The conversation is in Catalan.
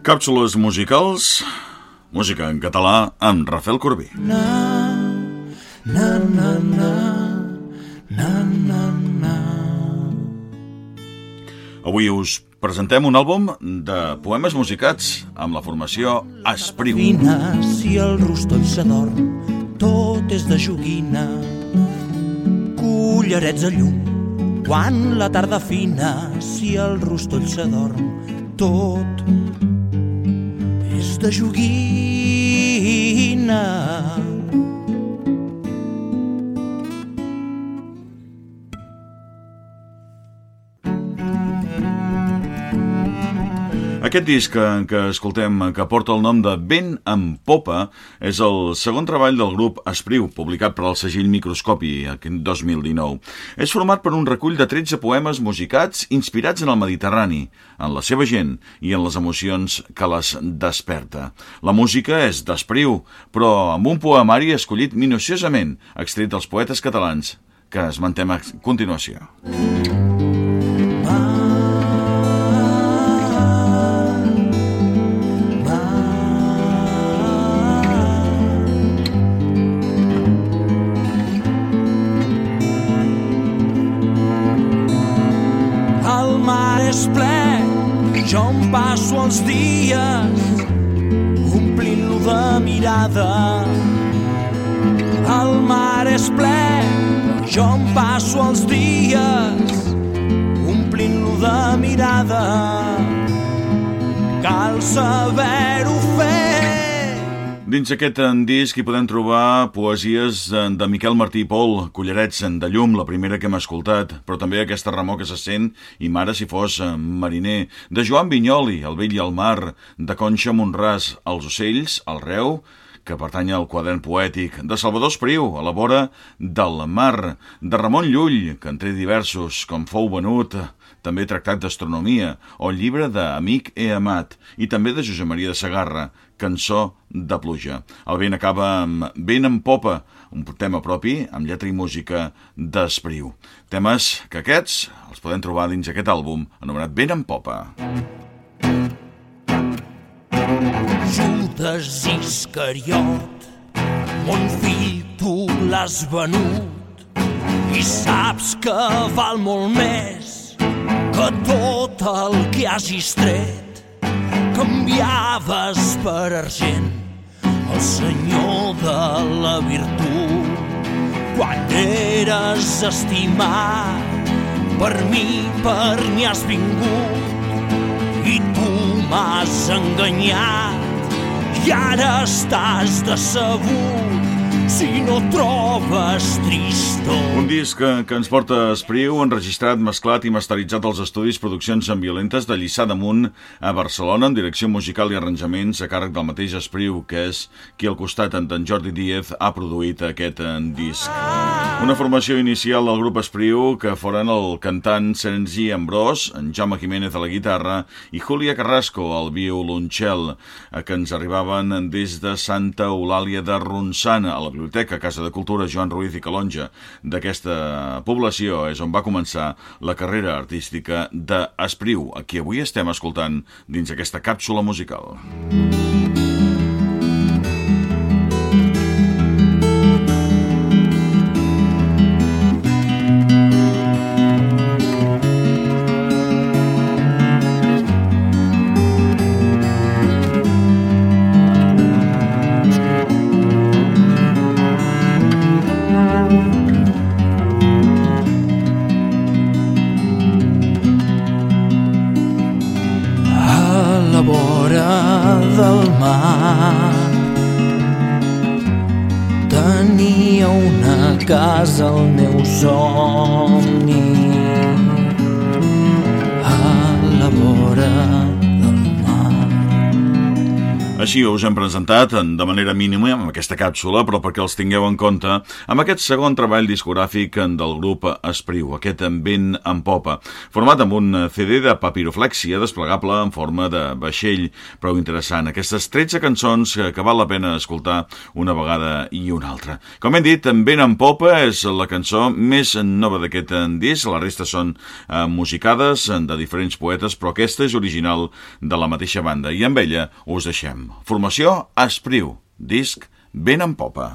Càpsules musicals, música en català amb Rafael Corbí. Na, na, na, na, na, na, na. Avui us presentem un àlbum de poemes musicats amb la formació Espriu. Fina, si el rostoll s'adorm, tot és de joguina. Cullerets de llum, quan la tarda fina, si el rostoll s'adorm, tot de joguina. Aquest disc que, que escoltem, que porta el nom de Vent amb Popa, és el segon treball del grup Espriu, publicat per al segell Microscopi en 2019. És format per un recull de 13 poemes musicats inspirats en el Mediterrani, en la seva gent i en les emocions que les desperta. La música és d'Espriu, però amb un poemari escollit minuciosament, extret dels poetes catalans, que es mantem a continuació. Mm. És ple, jo em passo els dies omplint-lo de mirada. El mar és ple, jo em passo els dies omplint-lo de mirada. Cal saber-ho fer Dins aquest disc hi podem trobar poesies de Miquel Martí i Pol, Cullerets de llum, la primera que hem escoltat, però també aquesta remor que se sent i mare si fos mariner, de Joan Vinyoli, El vell i el mar, de Conxa Monràs, Els ocells, El reu, que pertany al quadern poètic, de Salvador Espriu, a la vora del mar, de Ramon Llull, que en té diversos, com fou venut, també tractat d'astronomia, o el llibre d'Amic he amat, i també de Josep Maria de Sagarra, Cançó de pluja. El vent acaba amb Vent en popa, un tema propi amb lletra i música d'Espriu. Temes que aquests els podem trobar dins aquest àlbum anomenat Vent en popa. Judes Iscariot, mon fill, tu l'has venut i saps que val molt més que tot el que hagis tret. Canviaves per argent el senyor de la virtut. Quan eres estimat per mi, per mi has vingut i tu m'has enganyat i ara estàs decebut si no trobes tristor. Un disc que, que ens porta Espriu, enregistrat, mesclat i masteritzat als estudis Produccions en Violentes de Lliçà d'Amunt a Barcelona, en direcció musical i arranjaments a càrrec del mateix Espriu, que és qui al costat d'en Jordi Díez ha produït aquest eh, disc. Una formació inicial del grup Espriu que foren el cantant Serenzi Ambrós, en Jaume Jiménez a la guitarra i Julia Carrasco al violoncel, que ens arribaven des de Santa Eulàlia de Ronçana, a la Biblioteca Casa de Cultura Joan Ruiz i Calonja d'aquesta població és on va començar la carrera artística d'Espriu, a qui avui estem escoltant dins aquesta càpsula musical. Música tenia una casa al meu somni Així us hem presentat de manera mínima amb aquesta càpsula, però perquè els tingueu en compte, amb aquest segon treball discogràfic del grup Espriu, aquest vent en popa, format amb un CD de papiroflèxia desplegable en forma de vaixell, prou interessant. Aquestes 13 cançons que val la pena escoltar una vegada i una altra. Com hem dit, Vent en popa és la cançó més nova d'aquest disc, la resta són eh, musicades de diferents poetes, però aquesta és original de la mateixa banda, i amb ella us deixem. Formació Espriu, disc ben en popa.